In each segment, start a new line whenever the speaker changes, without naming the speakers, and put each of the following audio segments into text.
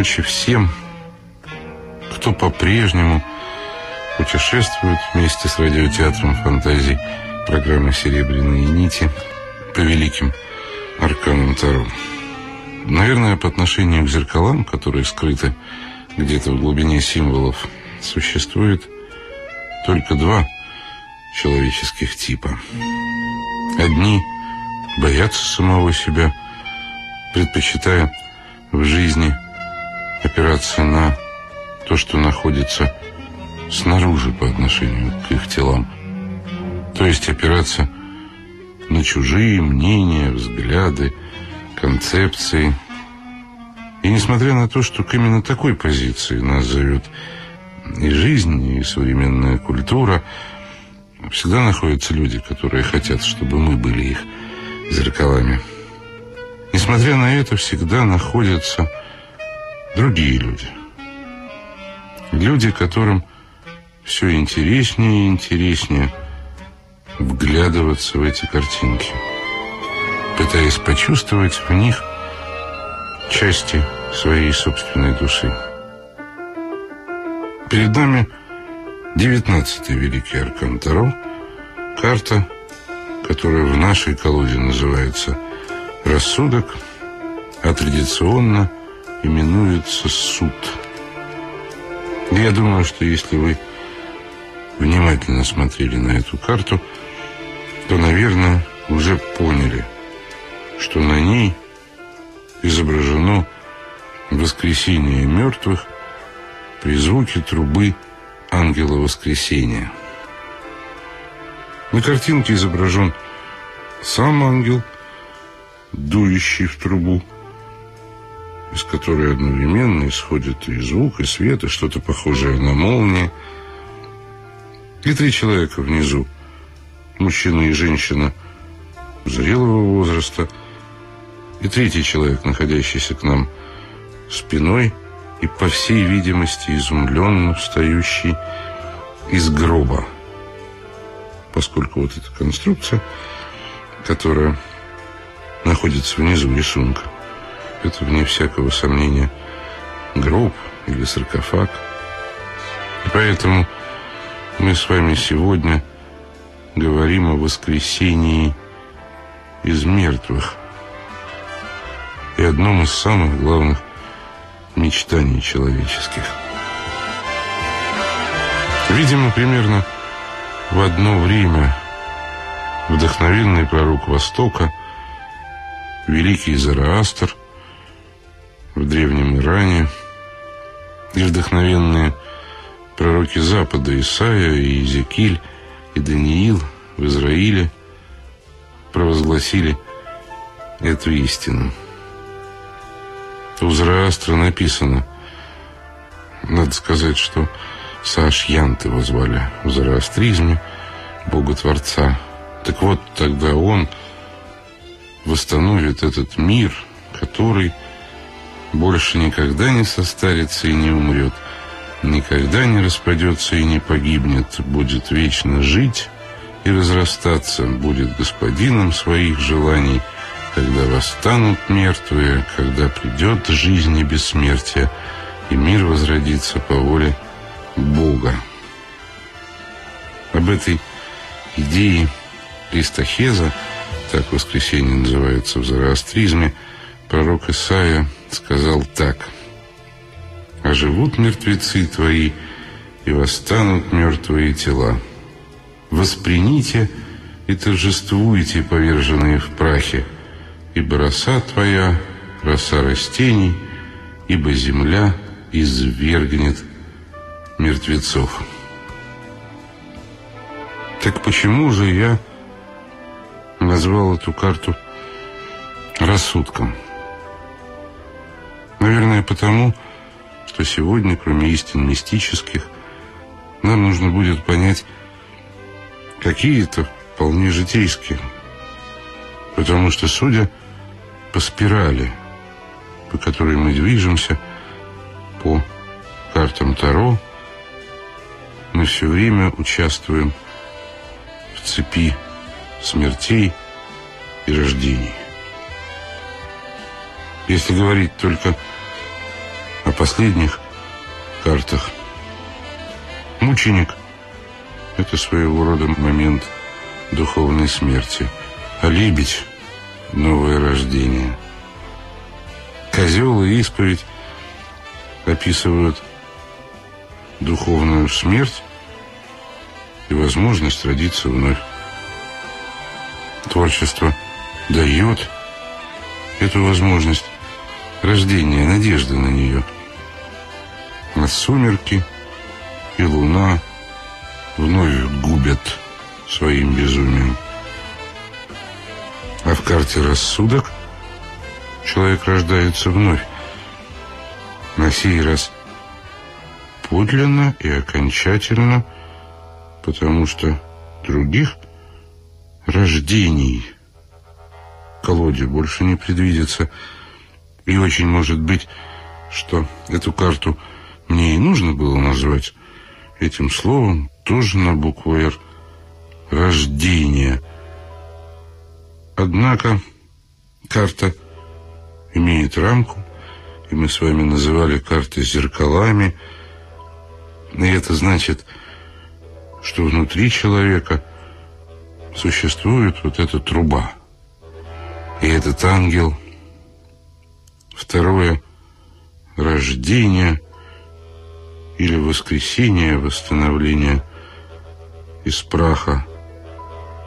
доброй ночи всем, кто по-прежнему путешествует вместе с радиотеатром фантазий программы «Серебряные нити» по великим арканам Таро. Наверное, по отношению к зеркалам, которые скрыты где-то в глубине символов, существует только два человеческих типа. Одни боятся самого себя, предпочитая в жизни опираться на то, что находится снаружи по отношению к их телам. То есть опираться на чужие мнения, взгляды, концепции. И несмотря на то, что к именно такой позиции нас зовет и жизнь, и современная культура, всегда находятся люди, которые хотят, чтобы мы были их зеркалами. Несмотря на это, всегда находятся другие люди. Люди, которым все интереснее и интереснее вглядываться в эти картинки, пытаясь почувствовать в них части своей собственной души. Перед нами девятнадцатый великий аркан Таро, карта, которая в нашей колоде называется рассудок, а традиционно именуется суд. Я думаю, что если вы внимательно смотрели на эту карту, то, наверное, уже поняли, что на ней изображено воскресение мертвых при звуке трубы ангела воскресения. На картинке изображен сам ангел – дующий в трубу, из которой одновременно исходит и звук, и свет, и что-то похожее на молнии. И три человека внизу, мужчина и женщина зрелого возраста, и третий человек, находящийся к нам спиной и, по всей видимости, изумленно встающий из гроба. Поскольку вот эта конструкция, которая находится внизу рисунка. Это, вне всякого сомнения, гроб или саркофаг. И поэтому мы с вами сегодня говорим о воскресении из мертвых и одном из самых главных мечтаний человеческих. Видимо, примерно в одно время вдохновенный пророк Востока – великий Зараастр в Древнем Иране и вдохновенные пророки Запада Исаия и Иезекииль и Даниил в Израиле провозгласили эту истину. У Зараастра написано, надо сказать, что Саашьянт его звали в зороастризме, Бога Творца. Так вот, тогда он восстановит этот мир, который больше никогда не состарится и не умрет, никогда не распадется и не погибнет, будет вечно жить и разрастаться, будет господином своих желаний, когда восстанут мертвые, когда придет жизнь и бессмертие, и мир возродится по воле Бога. Об этой идее Христохеза так воскресенье называется в зороастризме, пророк Исаия сказал так. «А живут мертвецы твои, и восстанут мертвые тела. Восприните и торжествуйте, поверженные в прахе, ибо роса твоя, роса растений, ибо земля извергнет мертвецов». Так почему же я назвал эту карту рассудком. Наверное, потому, что сегодня, кроме истин мистических, нам нужно будет понять какие-то вполне житейские. Потому что, судя по спирали, по которой мы движемся, по картам Таро, мы все время участвуем в цепи смертей и рождений. Если говорить только последних картах мученик – это своего рода момент духовной смерти, а лебедь – новое рождение. Козел и исповедь описывают духовную смерть и возможность родиться вновь. Творчество дает эту возможность рождения, надежды на нее. А сумерки и луна вновь губят своим безумием. А в карте рассудок человек рождается вновь. На сей раз подлинно и окончательно, потому что других рождений колоде больше не предвидится. И очень может быть, что эту карту мне и нужно было назвать этим словом, тоже на букву «Р» рождение. Однако карта имеет рамку, и мы с вами называли карты зеркалами. И это значит, что внутри человека существует вот эта труба. И этот ангел. Второе – рождение или воскресение, восстановление из праха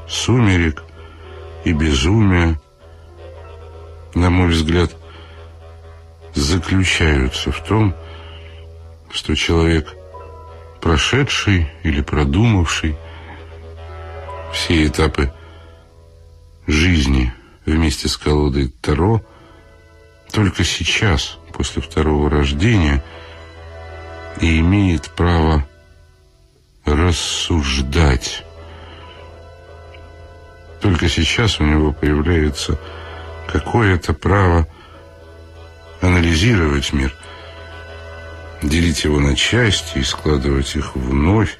сумерек и безумия, на мой взгляд, заключаются в том, что человек, прошедший или продумавший все этапы жизни вместе с колодой Таро, только сейчас, после второго рождения, и имеет право рассуждать. Только сейчас у него появляется какое-то право анализировать мир, делить его на части и складывать их вновь,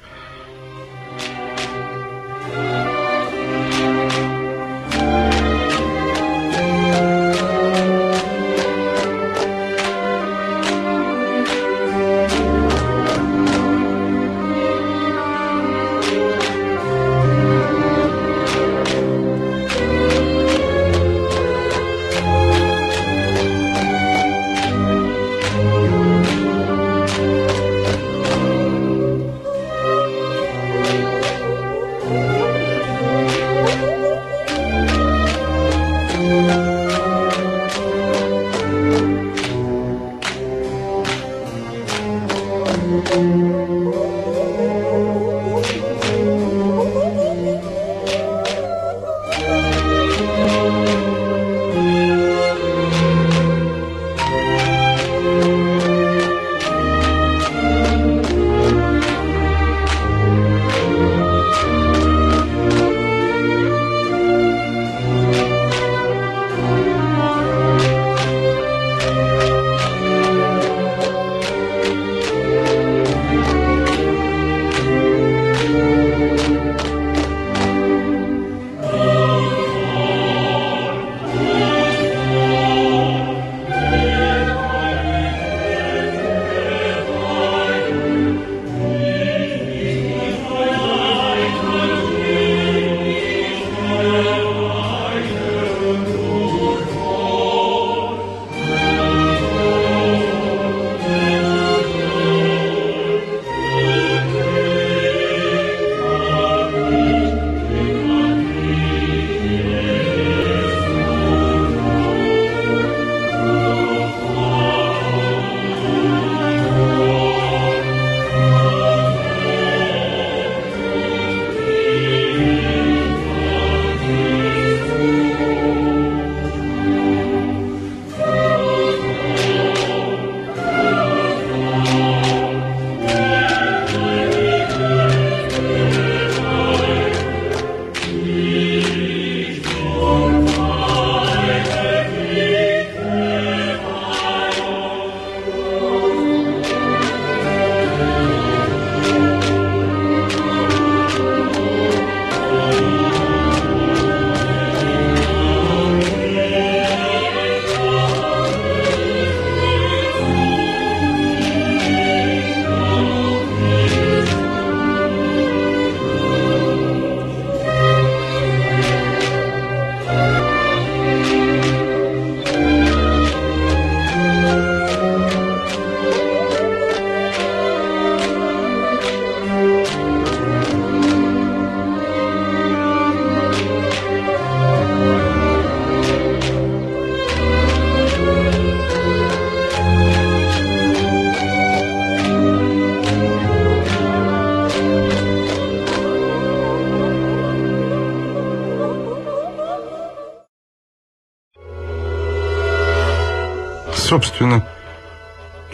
собственно,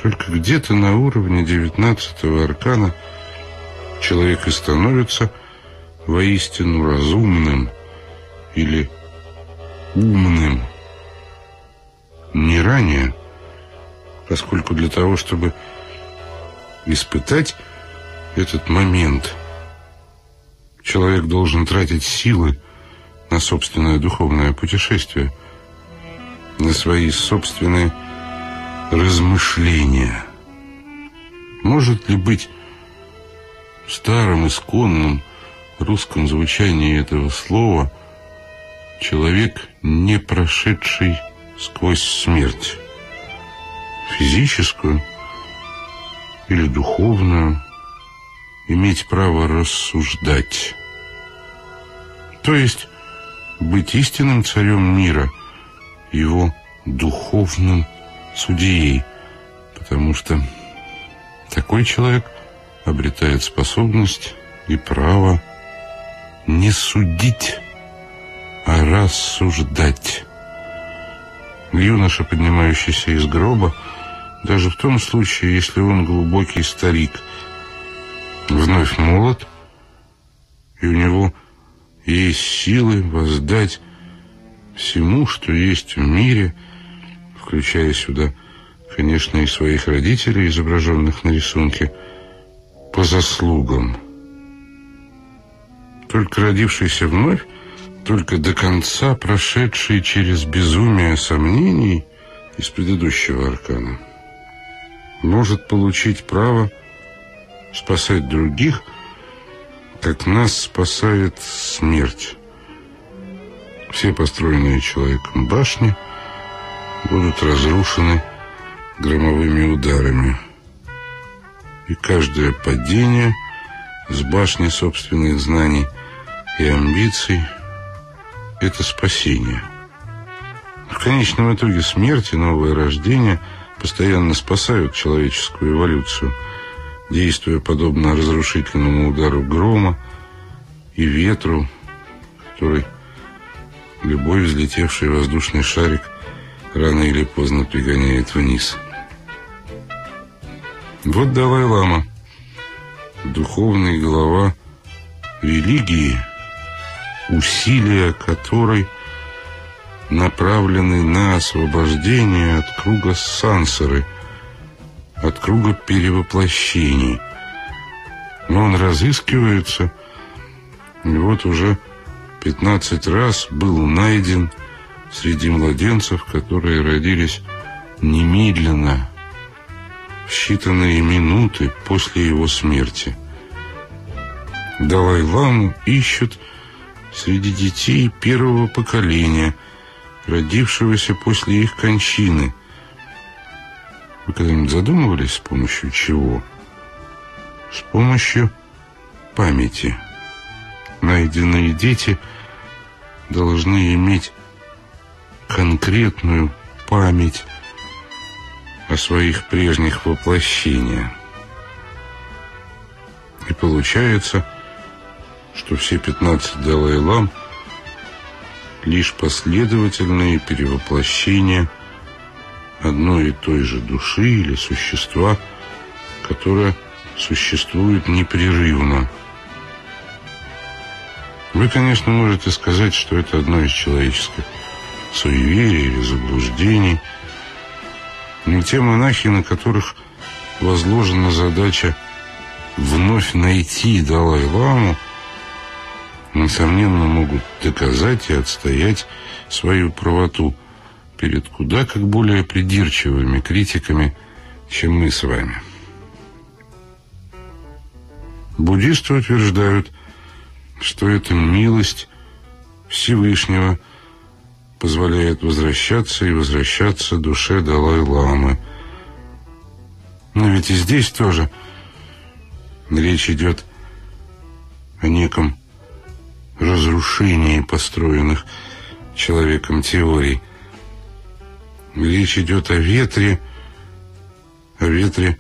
только где-то на уровне девятнадцатого аркана человек и становится воистину разумным или умным. Не ранее, поскольку для того, чтобы испытать этот момент, человек должен тратить силы на собственное духовное путешествие, на свои собственные размышления. Может ли быть в старом исконном русском звучании этого слова человек, не прошедший сквозь смерть, физическую или духовную, иметь право рассуждать. То есть быть истинным царем мира, его духовным судьей, потому что такой человек обретает способность и право не судить, а рассуждать. Юноша, поднимающийся из гроба, даже в том случае, если он глубокий старик, вновь молод, и у него есть силы воздать всему, что есть в мире, включая сюда, конечно, и своих родителей, изображенных на рисунке, по заслугам. Только родившийся вновь, только до конца прошедший через безумие сомнений из предыдущего аркана, может получить право спасать других, как нас спасает смерть. Все построенные человеком башни будут разрушены громовыми ударами. И каждое падение с башни собственных знаний и амбиций – это спасение. В конечном итоге смерть и новое рождение постоянно спасают человеческую эволюцию, действуя подобно разрушительному удару грома и ветру, который любой взлетевший воздушный шарик рано или поздно пригоняет вниз. Вот Далай-Лама, духовный глава религии – усилия которой направлены на освобождение от круга сансары, от круга перевоплощений. Но он разыскивается, и вот уже 15 раз был найден среди младенцев, которые родились немедленно, в считанные минуты после его смерти. Далай-ламу ищут среди детей первого поколения, родившегося после их кончины. Вы когда-нибудь задумывались, с помощью чего? С помощью памяти. Найденные дети должны иметь конкретную память о своих прежних воплощениях. И получается, что все 15 Далай-Лам лишь последовательные перевоплощения одной и той же души или существа, которое существует непрерывно. Вы, конечно, можете сказать, что это одно из человеческих суеверий или заблуждений, но те монахи, на которых возложена задача вновь найти Далай-Ламу, несомненно, могут доказать и отстоять свою правоту перед куда как более придирчивыми критиками, чем мы с вами. Буддисты утверждают, что эта милость Всевышнего позволяет возвращаться и возвращаться душе Далай-Ламы. Но ведь и здесь тоже речь идет о неком разрушении построенных человеком теорий. Речь идет о ветре, о ветре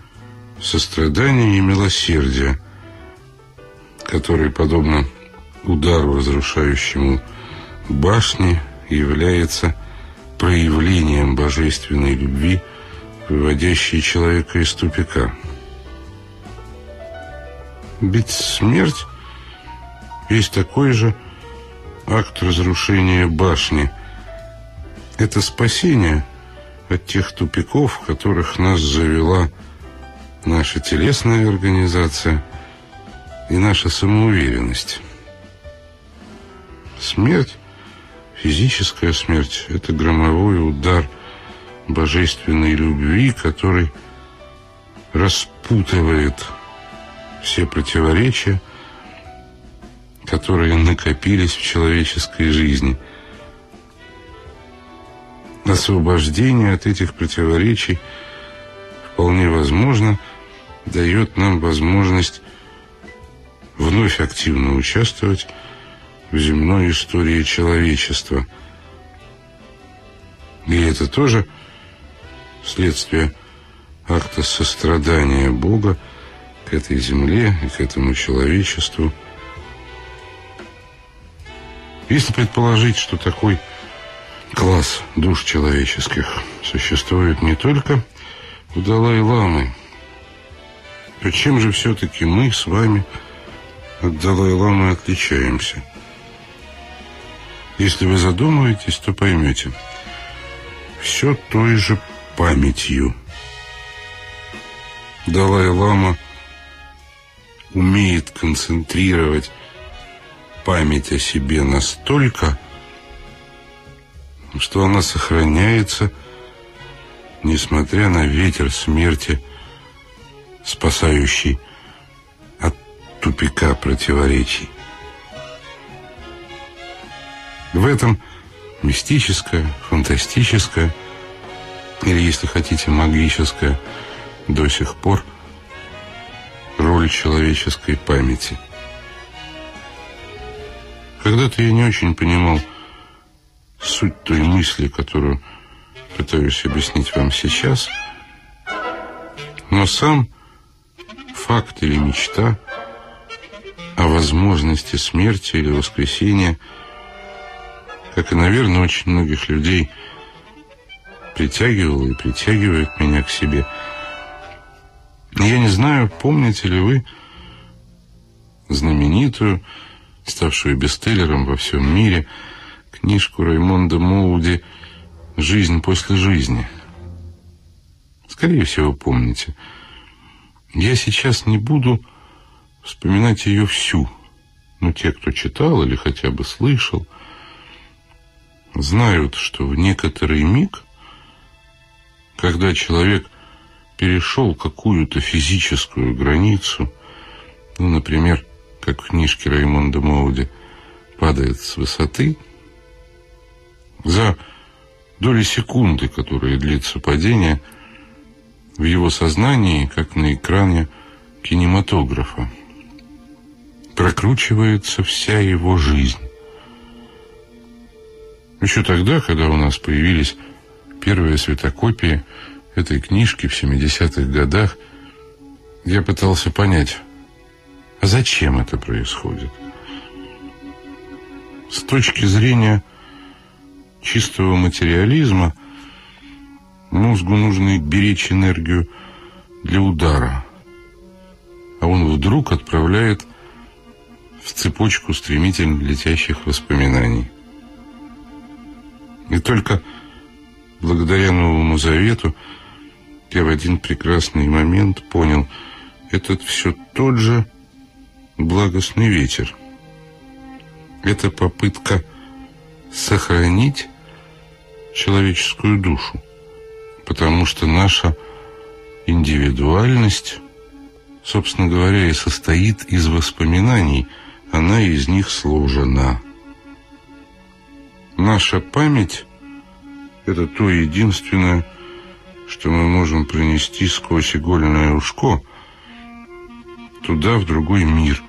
сострадания и милосердия, который, подобно удару, разрушающему башни, является проявлением божественной любви выводящие человека из тупика. Ведь смерть есть такой же акт разрушения башни. Это спасение от тех тупиков, в которых нас завела наша телесная организация и наша самоуверенность. Смерть, физическая смерть, это громовой удар божественной любви, который распутывает все противоречия, которые накопились в человеческой жизни. Освобождение от этих противоречий вполне возможно дает нам возможность вновь активно участвовать в земной истории человечества. И это тоже следствие акта сострадания Бога к этой земле и к этому человечеству. Если предположить, что такой класс душ человеческих существует не только у Далай-Ламы, то чем же все-таки мы с вами от Далай-Ламы отличаемся? Если вы задумаетесь, то поймете. Все той же памятью. Далай-Лама умеет концентрировать память о себе настолько, что она сохраняется, несмотря на ветер смерти, спасающий от тупика противоречий. В этом мистическое, фантастическое, или, если хотите, магическое до сих пор роль человеческой памяти. Когда-то я не очень понимал суть той мысли, которую пытаюсь объяснить вам сейчас, но сам факт или мечта о возможности смерти или воскресения – как и, наверное, очень многих людей, притягивало и притягивает меня к себе. Я не знаю, помните ли вы знаменитую, ставшую бестселлером во всем мире, книжку Раймонда Моуди «Жизнь после жизни». Скорее всего, помните. Я сейчас не буду вспоминать ее всю, но те, кто читал или хотя бы слышал – знают, что в некоторый миг, когда человек перешел какую-то физическую границу, ну, например, как в книжке Раймонда Моуди падает с высоты, за доли секунды, которые длится падение, в его сознании, как на экране кинематографа, прокручивается вся его жизнь. Еще тогда, когда у нас появились первые светокопии этой книжки в 70-х годах, я пытался понять, а зачем это происходит? С точки зрения чистого материализма мозгу нужно беречь энергию для удара, а он вдруг отправляет в цепочку стремительно летящих воспоминаний. И только благодаря Новому Завету я в один прекрасный момент понял, этот все тот же благостный ветер. Это попытка сохранить человеческую душу, потому что наша индивидуальность, собственно говоря, и состоит из воспоминаний, она из них сложена. Наша память – это то единственное, что мы можем принести сквозь игольное ушко туда, в другой мир.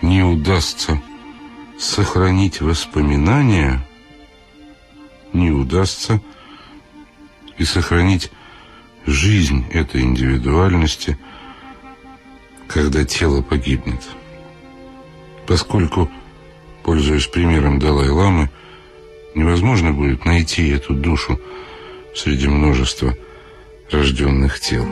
Не удастся сохранить воспоминания, не удастся и сохранить жизнь этой индивидуальности, когда тело погибнет. Поскольку Пользуясь примером Далай-ламы, невозможно будет найти эту душу среди множества рожденных тел.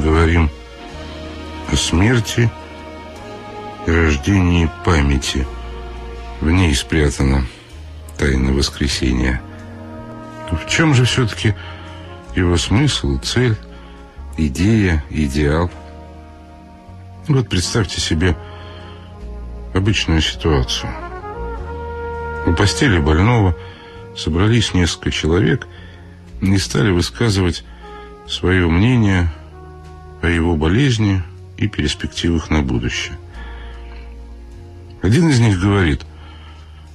Говорим о смерти и рождении памяти. В ней спрятана тайна воскресения. В чем же все-таки его смысл, цель, идея, идеал? Вот представьте себе обычную ситуацию. У постели больного собрались несколько человек и стали высказывать свое мнение о его болезни и перспективах на будущее. Один из них говорит,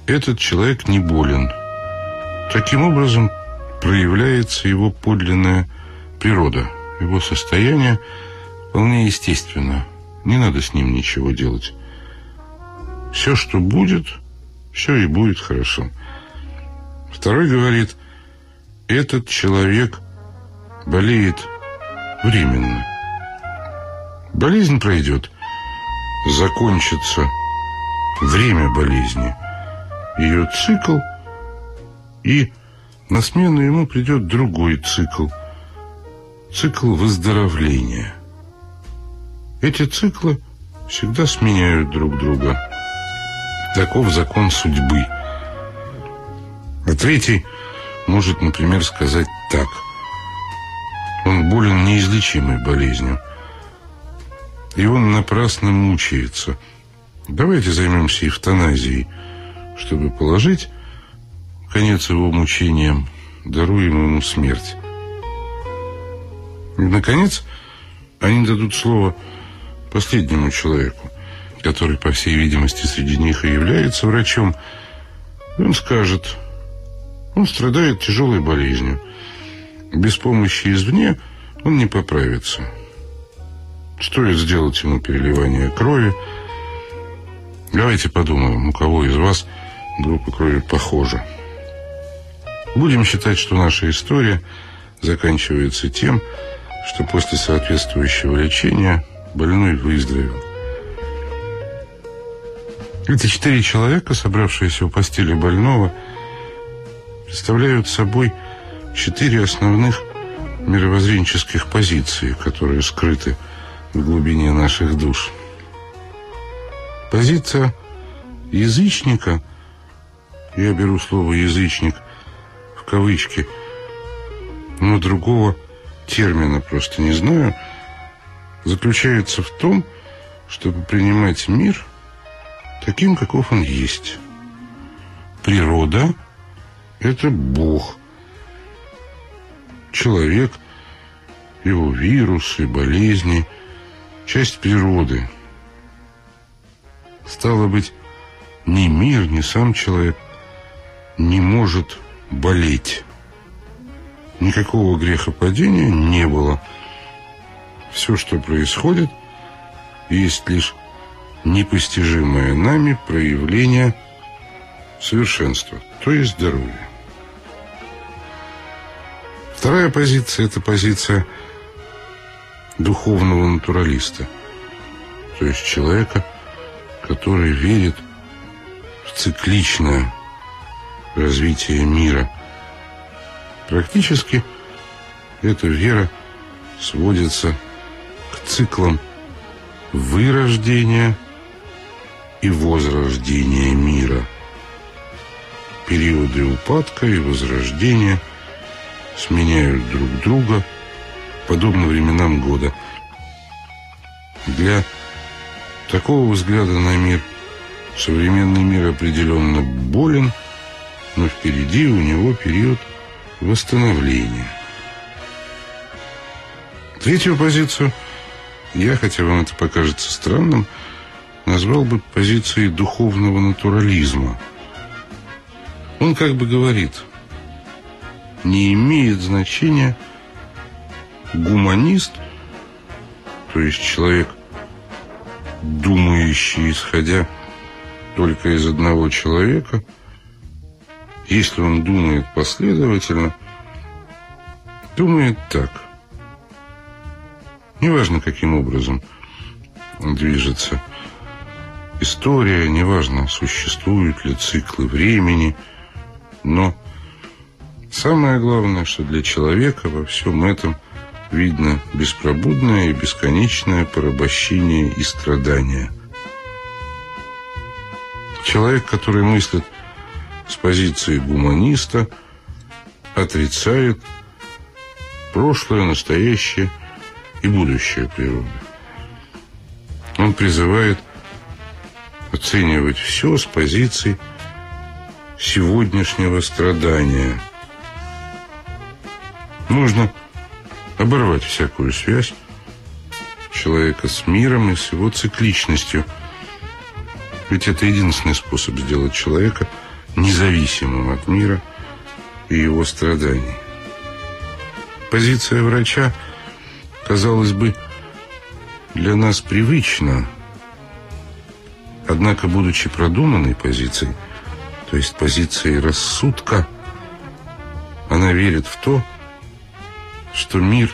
этот человек не болен. Таким образом проявляется его подлинная природа, его состояние вполне естественно. Не надо с ним ничего делать. Все, что будет, все и будет хорошо. Второй говорит, этот человек болеет временно. Болезнь пройдет, закончится время болезни, ее цикл, и на смену ему придет другой цикл, цикл выздоровления. Эти циклы всегда сменяют друг друга. Таков закон судьбы. А третий может, например, сказать так. Он болен неизлечимой болезнью. И он напрасно мучается. Давайте займемся эвтаназией, чтобы положить конец его мучениям, даруем ему смерть. И, наконец, они дадут слово последнему человеку, который, по всей видимости, среди них и является врачом. И он скажет, он страдает тяжелой болезнью. Без помощи извне он не поправится. Стоит сделать ему переливание крови. Давайте подумаем, у кого из вас группа крови похожа. Будем считать, что наша история заканчивается тем, что после соответствующего лечения больной выздоровел. Эти четыре человека, собравшиеся у постели больного, представляют собой четыре основных мировоззренческих позиции, которые скрыты в глубине наших душ. Позиция язычника, я беру слово «язычник» в кавычки, но другого термина просто не знаю, заключается в том, чтобы принимать мир таким, каков он есть. Природа – это Бог. Человек, его вирусы, болезни – часть природы. Стало быть, ни мир, ни сам человек не может болеть. Никакого грехопадения не было. Все, что происходит, есть лишь непостижимое нами проявление совершенства, то есть здоровья. Вторая позиция – это позиция – духовного натуралиста, то есть человека, который верит в цикличное развитие мира. Практически эта вера сводится к циклам вырождения и возрождения мира. Периоды упадка и возрождения сменяют друг друга – подобно временам года. Для такого взгляда на мир современный мир определенно болен, но впереди у него период восстановления. Третью позицию я, хотя вам это покажется странным, назвал бы позицией духовного натурализма. Он как бы говорит, не имеет значения, гуманист, то есть человек, думающий, исходя только из одного человека, если он думает последовательно, думает так. Неважно, каким образом движется. История, неважно, существуют ли циклы времени, но самое главное, что для человека во всем этом – видно беспробудное и бесконечное порабощение и страдания. Человек, который мыслит с позиции гуманиста, отрицает прошлое, настоящее и будущее природы. Он призывает оценивать все с позиции сегодняшнего страдания. Нужно оборвать всякую связь человека с миром и с его цикличностью. Ведь это единственный способ сделать человека независимым от мира и его страданий. Позиция врача, казалось бы, для нас привычна, однако, будучи продуманной позицией, то есть позицией рассудка, она верит в то, что мир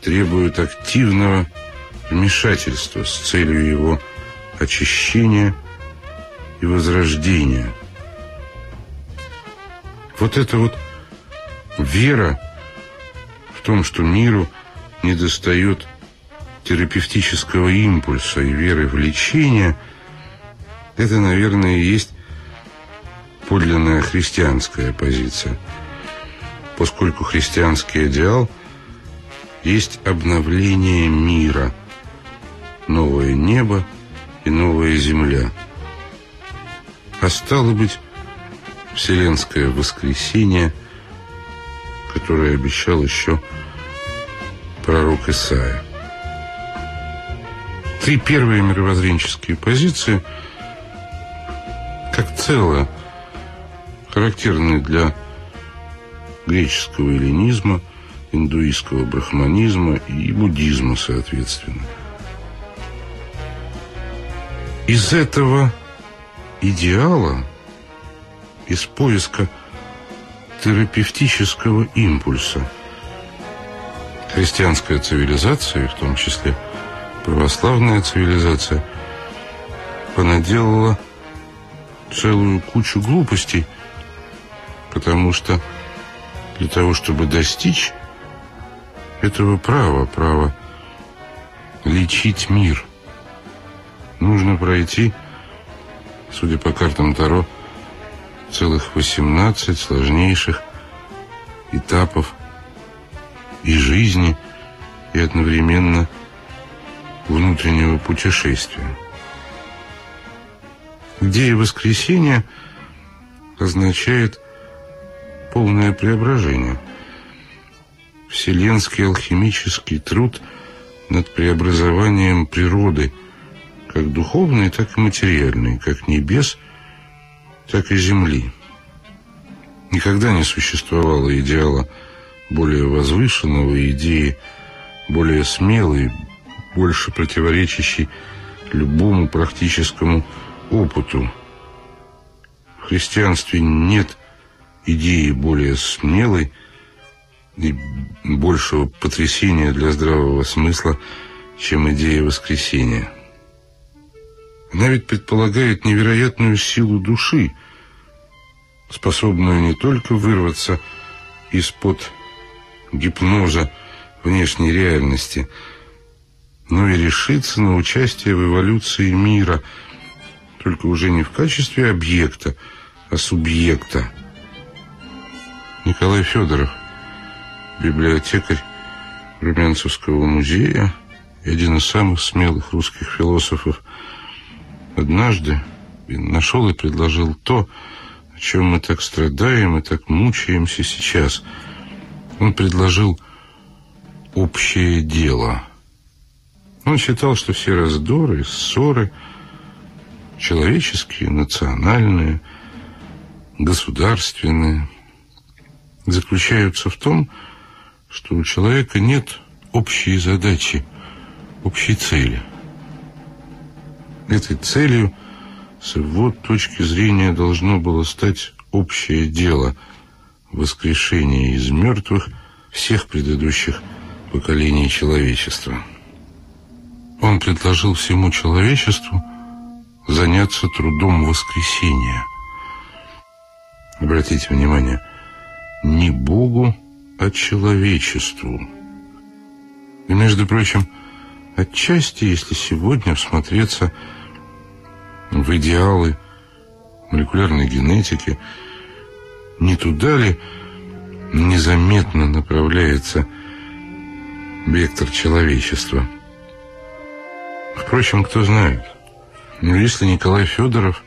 требует активного вмешательства с целью его очищения и возрождения. Вот эта вот вера в том, что миру недостает терапевтического импульса и веры в лечение, это, наверное, и есть подлинная христианская позиция – поскольку христианский идеал есть обновление мира, новое небо и новая земля. А стало быть, вселенское воскресение, которое обещал еще пророк Исаия. Три первые мировоззренческие позиции, как целое, характерные для греческого эллинизма, индуистского брахманизма и буддизма, соответственно. Из этого идеала, из поиска терапевтического импульса, христианская цивилизация, в том числе православная цивилизация, понаделала целую кучу глупостей, потому что для того, чтобы достичь этого права, права лечить мир, нужно пройти, судя по картам Таро, целых 18 сложнейших этапов и жизни, и одновременно внутреннего путешествия. Идея воскресения означает полное преображение. Вселенский алхимический труд над преобразованием природы, как духовной, так и материальной, как небес, так и земли. Никогда не существовало идеала более возвышенного, идеи более смелой, больше противоречащей любому практическому опыту. В христианстве нет идеи более смелой и большего потрясения для здравого смысла, чем идея воскресения. Она ведь предполагает невероятную силу души, способную не только вырваться из-под гипноза внешней реальности, но и решиться на участие в эволюции мира, только уже не в качестве объекта, а субъекта. Николай Федоров, библиотекарь Румянцевского музея и один из самых смелых русских философов, однажды нашел и предложил то, о чем мы так страдаем и так мучаемся сейчас. Он предложил общее дело. Он считал, что все раздоры, ссоры, человеческие, национальные, государственные – заключаются в том, что у человека нет общей задачи, общей цели. Этой целью с его точки зрения должно было стать общее дело воскрешения из мертвых всех предыдущих поколений человечества. Он предложил всему человечеству заняться трудом воскресения. Обратите внимание – не Богу, а человечеству. И, между прочим, отчасти, если сегодня всмотреться в идеалы молекулярной генетики, не туда ли незаметно направляется вектор человечества? Впрочем, кто знает. Но если Николай Федоров,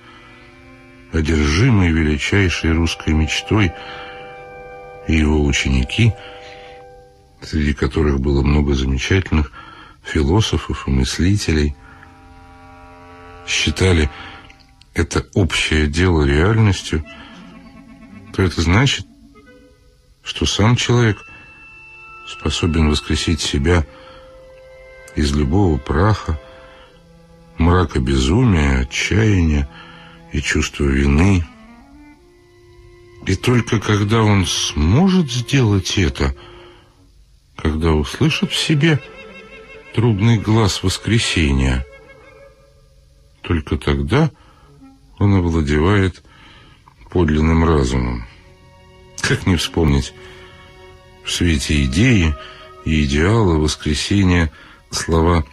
одержимый величайшей русской мечтой, и его ученики, среди которых было много замечательных философов и мыслителей, считали это общее дело реальностью, то это значит, что сам человек способен воскресить себя из любого праха, мрака безумия, отчаяния и чувства вины. И только когда он сможет сделать это, когда услышит в себе трубный глаз воскресения, только тогда он овладевает подлинным разумом. Как не вспомнить в свете идеи и идеала воскресения слова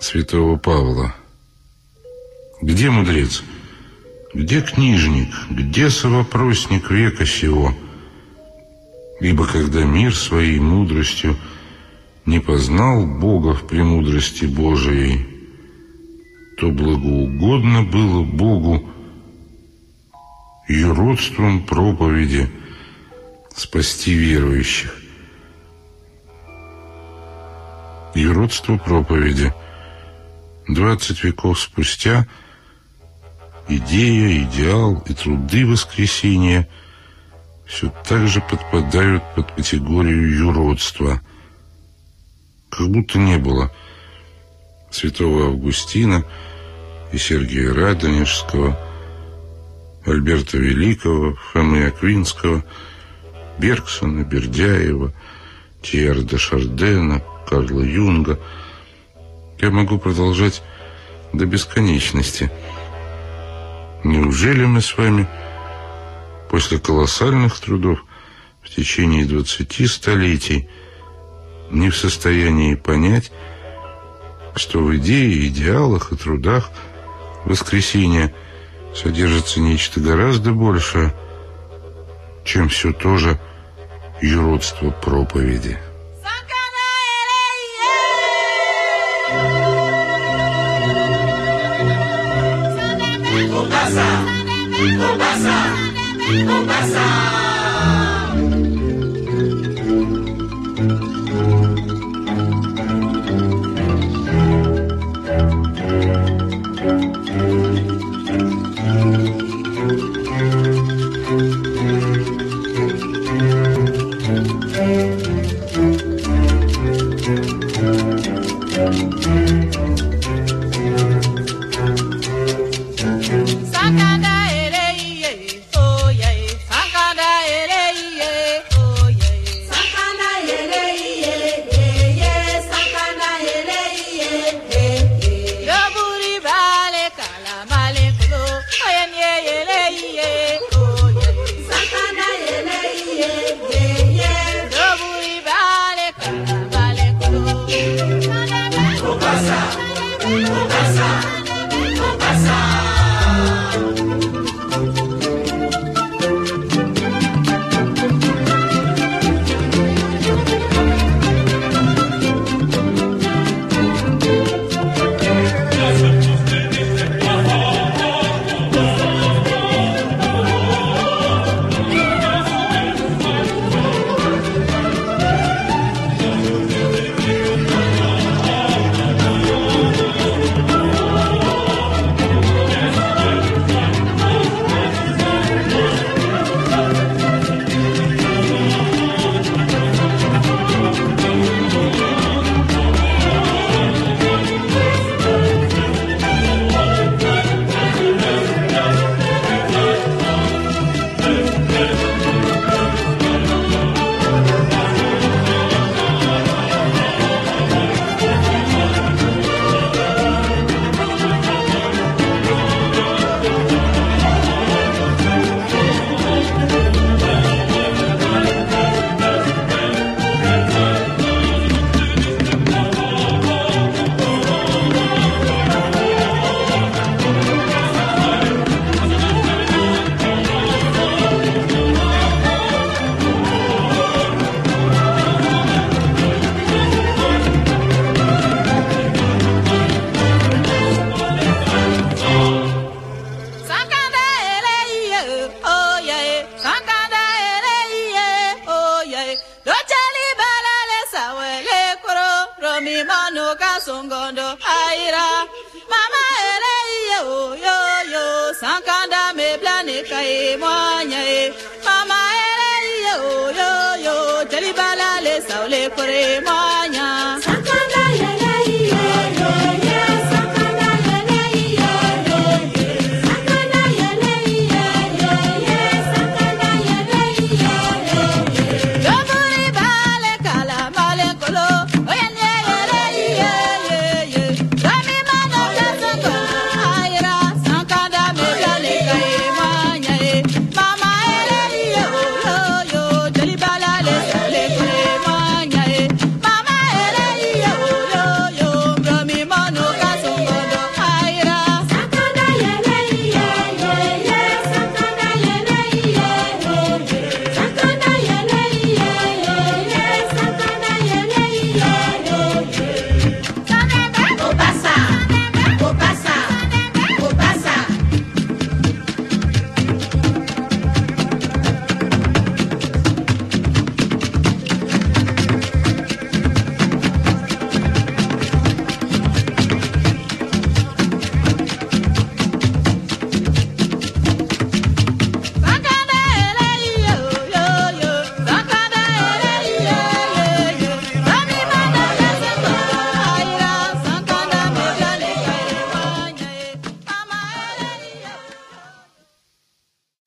святого Павла – где мудрец? Где книжник? Где совопросник века сего? Ибо когда мир своей мудростью не познал Бога в премудрости Божией, то благоугодно было Богу и родством проповеди спасти верующих. И родство проповеди. Двадцать веков спустя – идея, идеал и труды воскресения все так же подпадают под категорию юродства. Как будто не было святого Августина и Сергия Радонежского, Альберта Великого, Фомы Аквинского, Бергсона, Бердяева, Тьерда Шардена, Карла Юнга. Я могу продолжать до бесконечности – Неужели мы с вами после колоссальных трудов в течение двадцати столетий не в состоянии понять, что в идее, идеалах и трудах воскресения содержится нечто гораздо большее, чем все то же юродство проповеди.
Mubasa, Mubasa, Mubasa.